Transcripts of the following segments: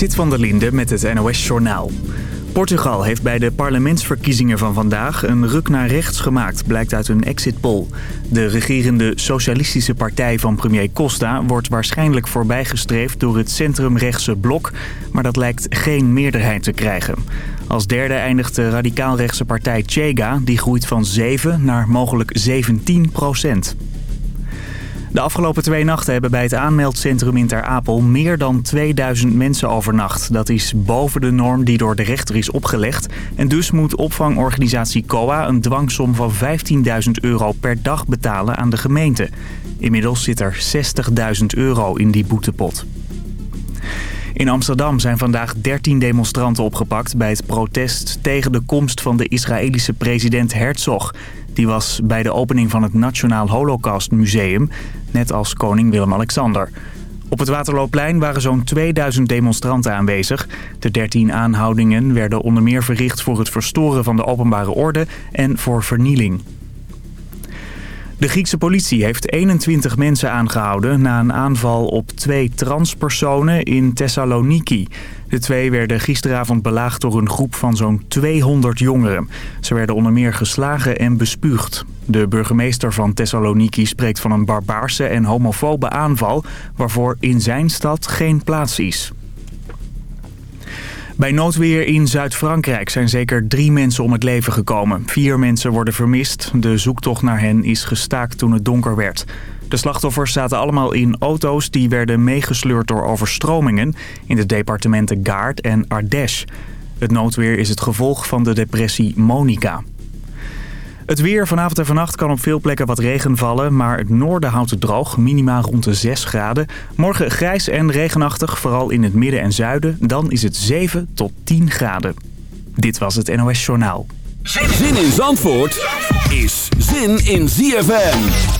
Zit van der Linde met het NOS-journaal. Portugal heeft bij de parlementsverkiezingen van vandaag een ruk naar rechts gemaakt, blijkt uit een exit poll. De regerende socialistische partij van premier Costa wordt waarschijnlijk voorbijgestreefd door het centrumrechtse blok, maar dat lijkt geen meerderheid te krijgen. Als derde eindigt de radicaalrechtse partij Chega, die groeit van 7 naar mogelijk 17 procent. De afgelopen twee nachten hebben bij het aanmeldcentrum in Ter Apel meer dan 2000 mensen overnacht. Dat is boven de norm die door de rechter is opgelegd. En dus moet opvangorganisatie COA een dwangsom van 15.000 euro per dag betalen aan de gemeente. Inmiddels zit er 60.000 euro in die boetepot. In Amsterdam zijn vandaag 13 demonstranten opgepakt bij het protest tegen de komst van de Israëlische president Herzog. Die was bij de opening van het Nationaal Holocaust Museum, net als koning Willem-Alexander. Op het Waterloopplein waren zo'n 2000 demonstranten aanwezig. De 13 aanhoudingen werden onder meer verricht voor het verstoren van de openbare orde en voor vernieling. De Griekse politie heeft 21 mensen aangehouden na een aanval op twee transpersonen in Thessaloniki. De twee werden gisteravond belaagd door een groep van zo'n 200 jongeren. Ze werden onder meer geslagen en bespuugd. De burgemeester van Thessaloniki spreekt van een barbaarse en homofobe aanval... waarvoor in zijn stad geen plaats is. Bij noodweer in Zuid-Frankrijk zijn zeker drie mensen om het leven gekomen. Vier mensen worden vermist. De zoektocht naar hen is gestaakt toen het donker werd. De slachtoffers zaten allemaal in auto's die werden meegesleurd door overstromingen... in de departementen Gard en Ardèche. Het noodweer is het gevolg van de depressie Monica. Het weer vanavond en vannacht kan op veel plekken wat regen vallen... maar het noorden houdt het droog, minimaal rond de 6 graden. Morgen grijs en regenachtig, vooral in het midden en zuiden. Dan is het 7 tot 10 graden. Dit was het NOS Journaal. Zin in Zandvoort is zin in ZFM.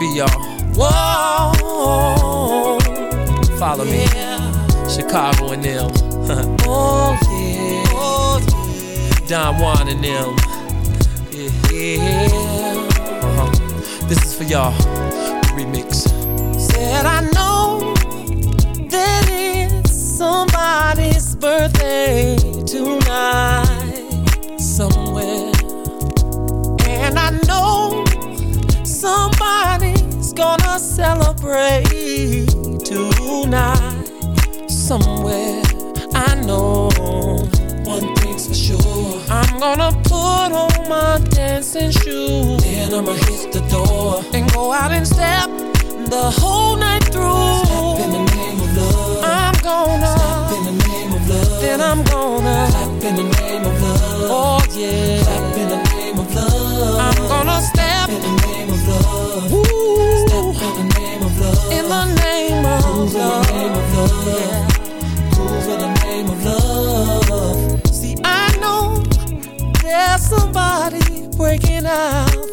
Piper y'all. Whoa, follow me, Chicago and them. oh yeah, oh yeah. Don Juan and them. Yeah, uh-huh. This is for y'all. I'ma hit the door and go out and step the whole night through. Step in the name of love. I'm gonna step in the name of love. Then I'm gonna clap in the name of love. Oh yeah, clap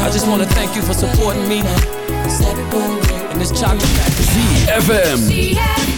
I just wanna thank you for supporting me in this chocolate factory. ZFM.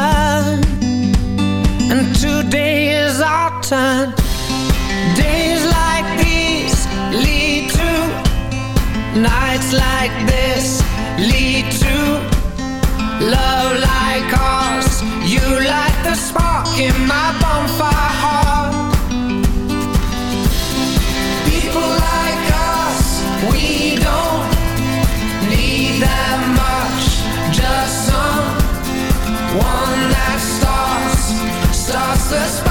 turn Days like these lead to Nights like this lead to Love like ours. You light the spark in my bonfire heart. People like us We don't need that much. Just someone that starts, starts the spark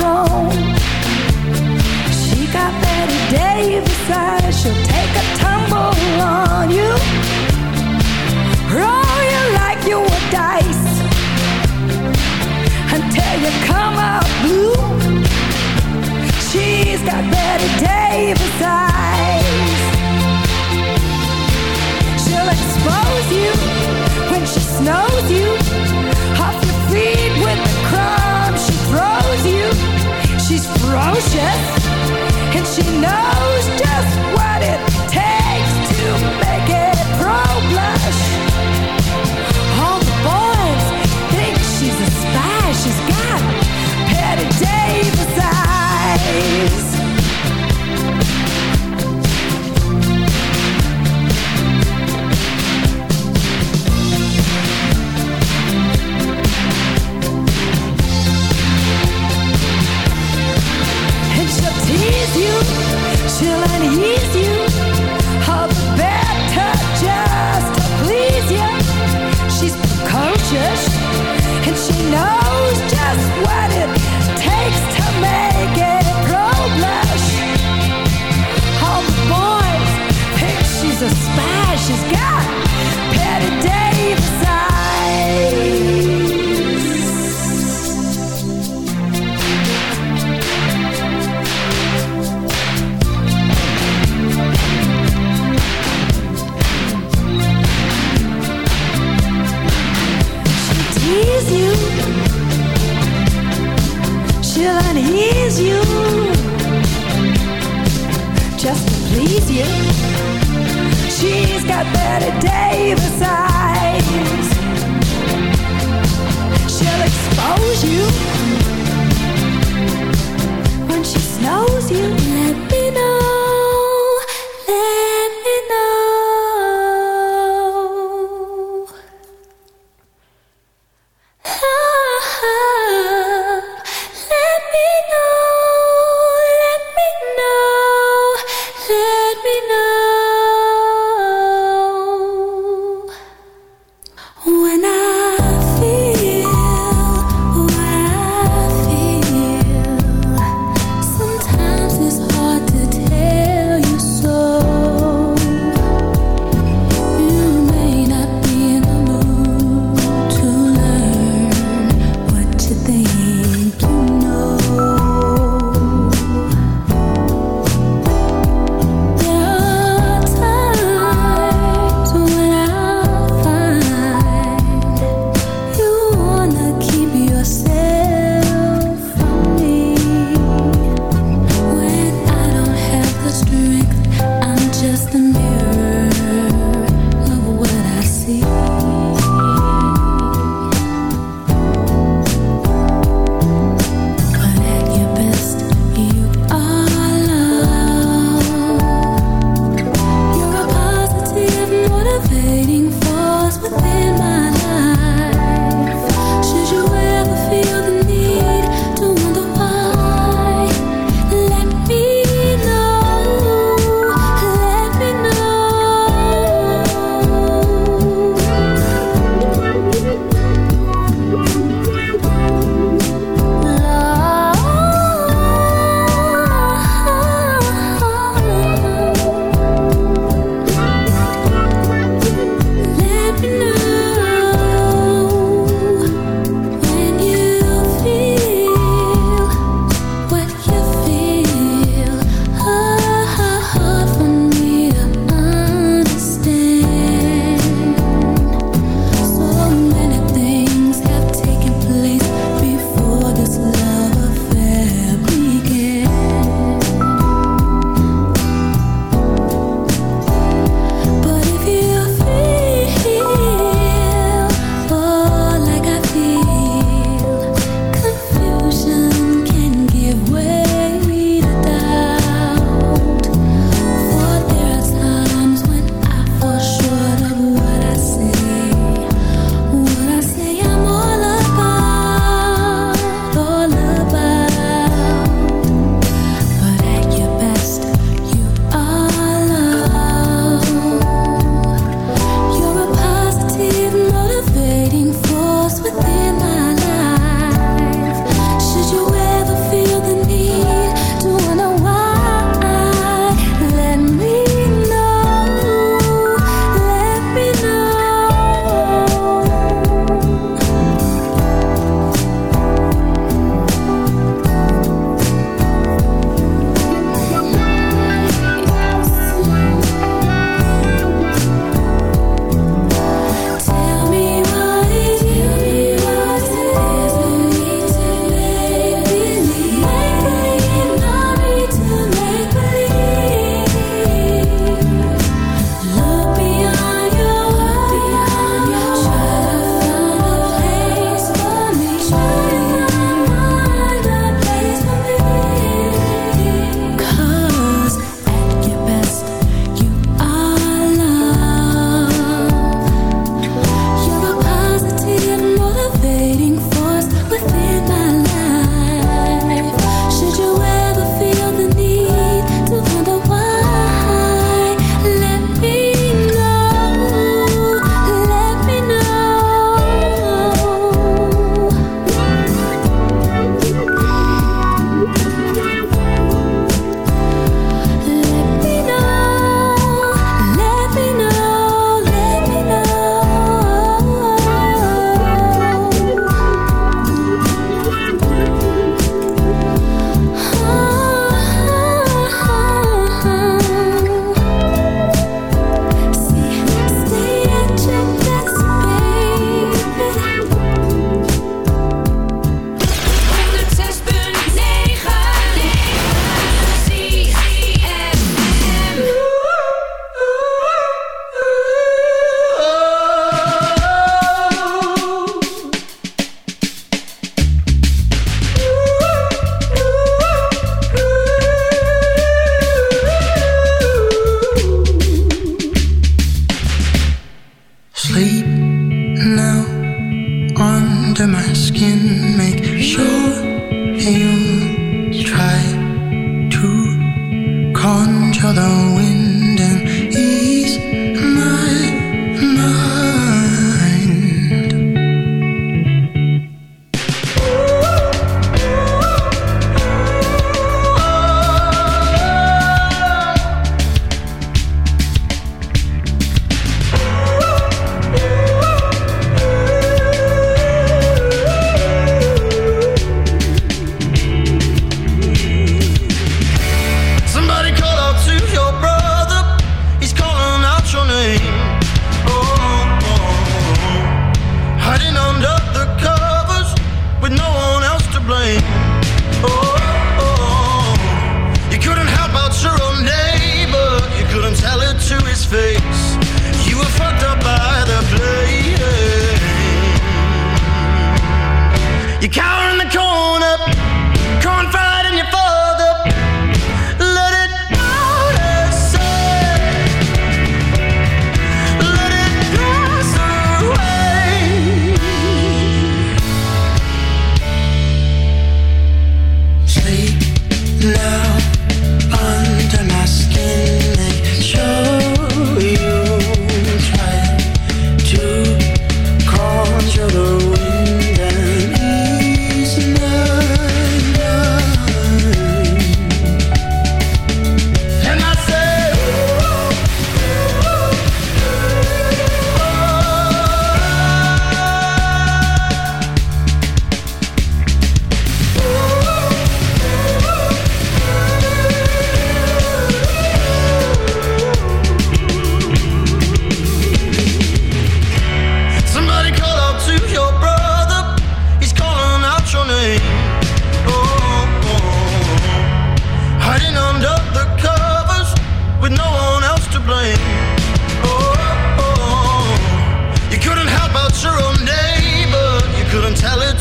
home. She got Bette Davis eyes. She'll take a tumble on you. Roll you like you were dice until you come out blue. She's got Bette Davis eyes. She'll expose you when she snows you and she knows she'll unease you, Bette Davis eyes. She'll expose you.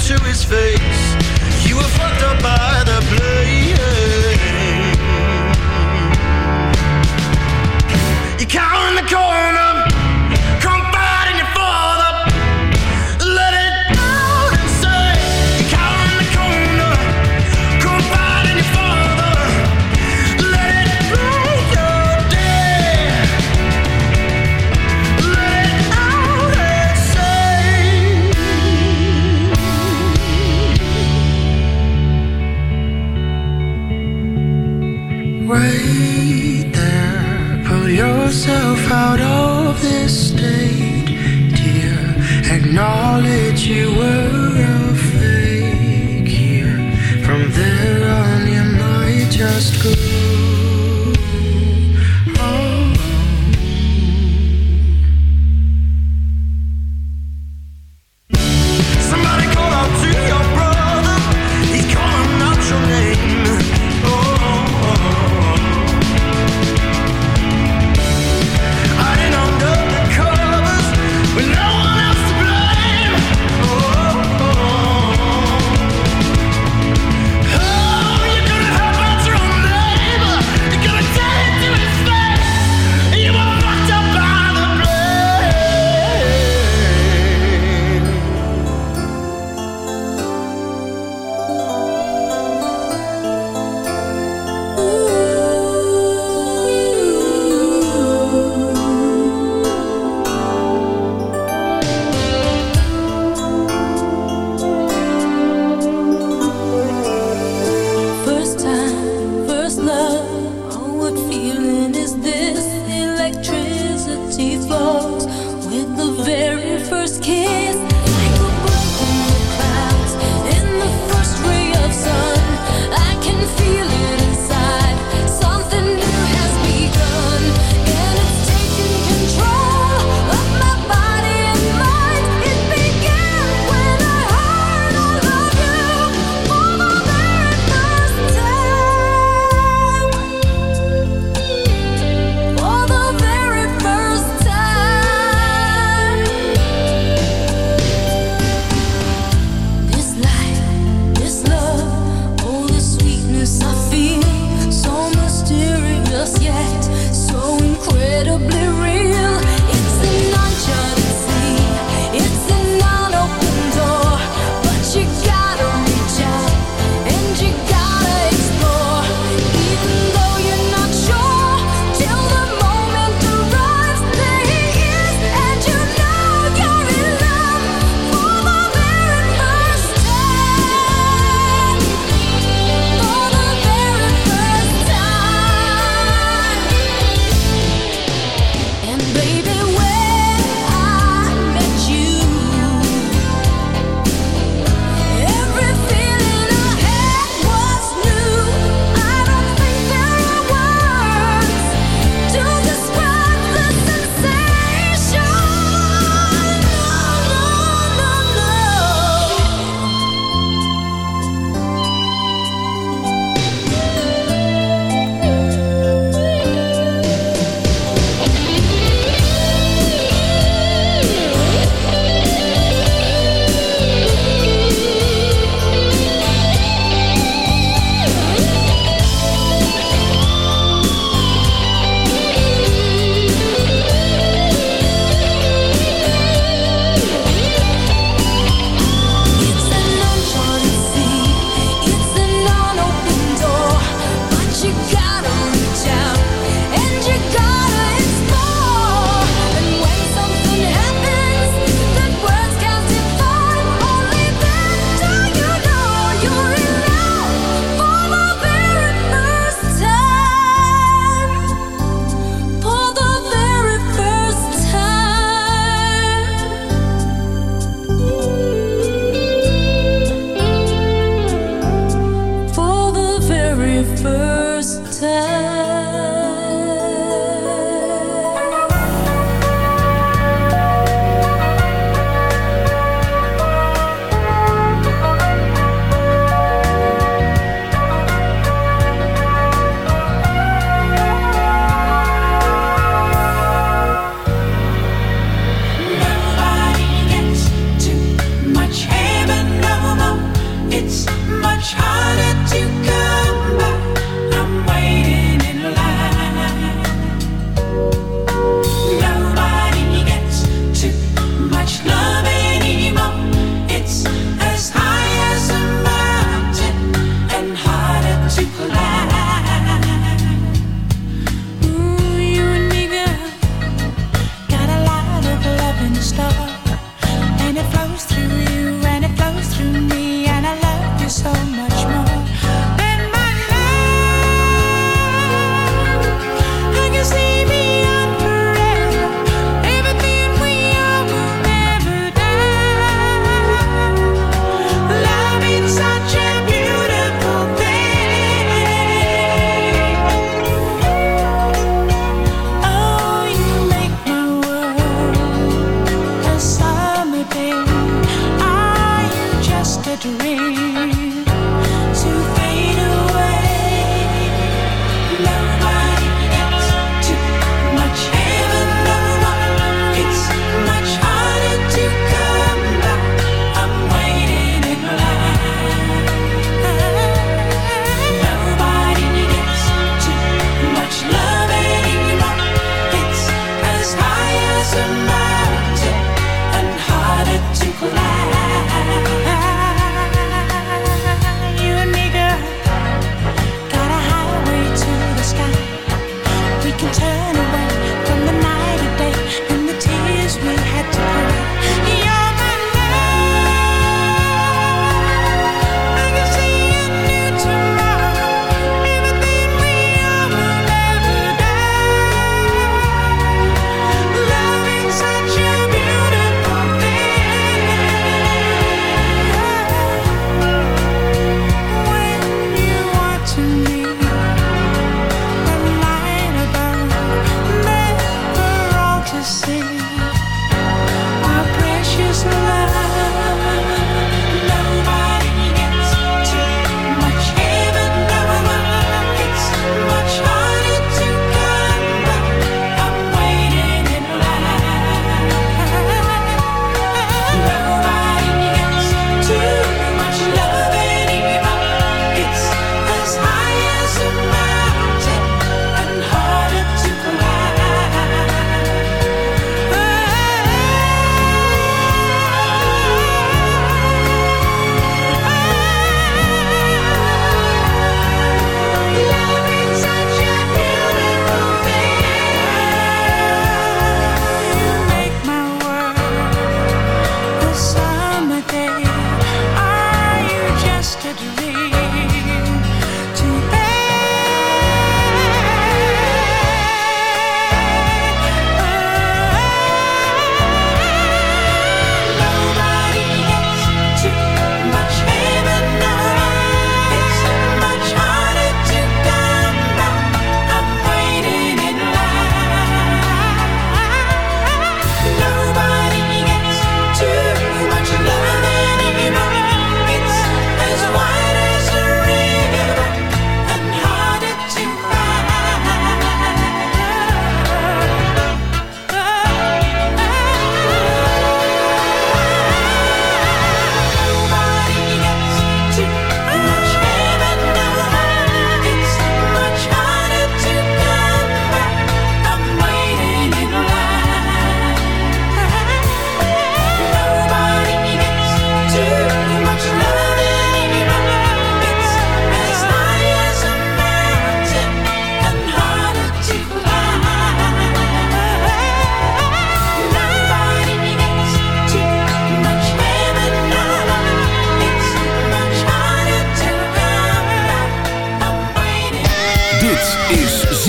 to his face. You were fucked up by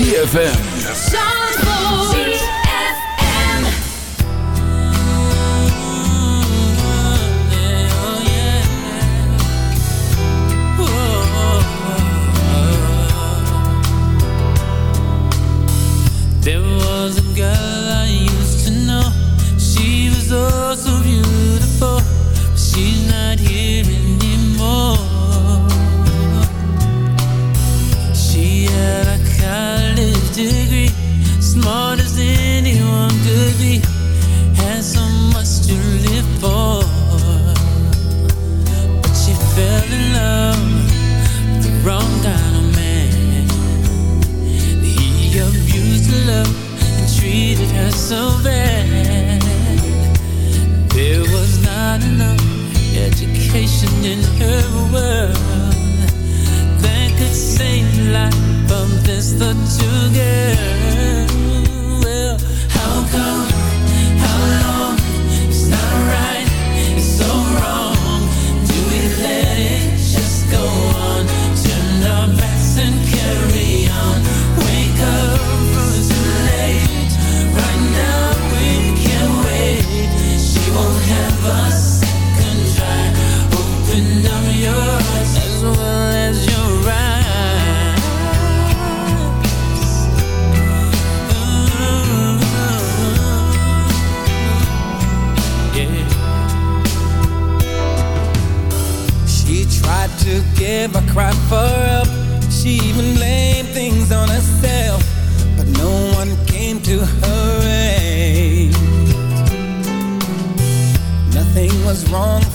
degree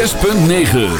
6.9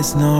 boys know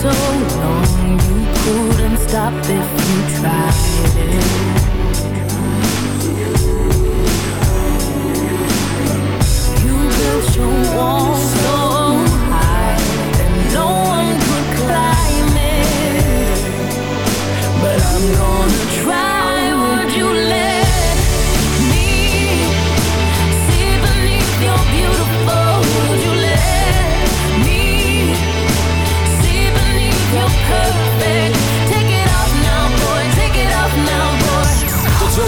so long You couldn't stop if you tried it. You built your wall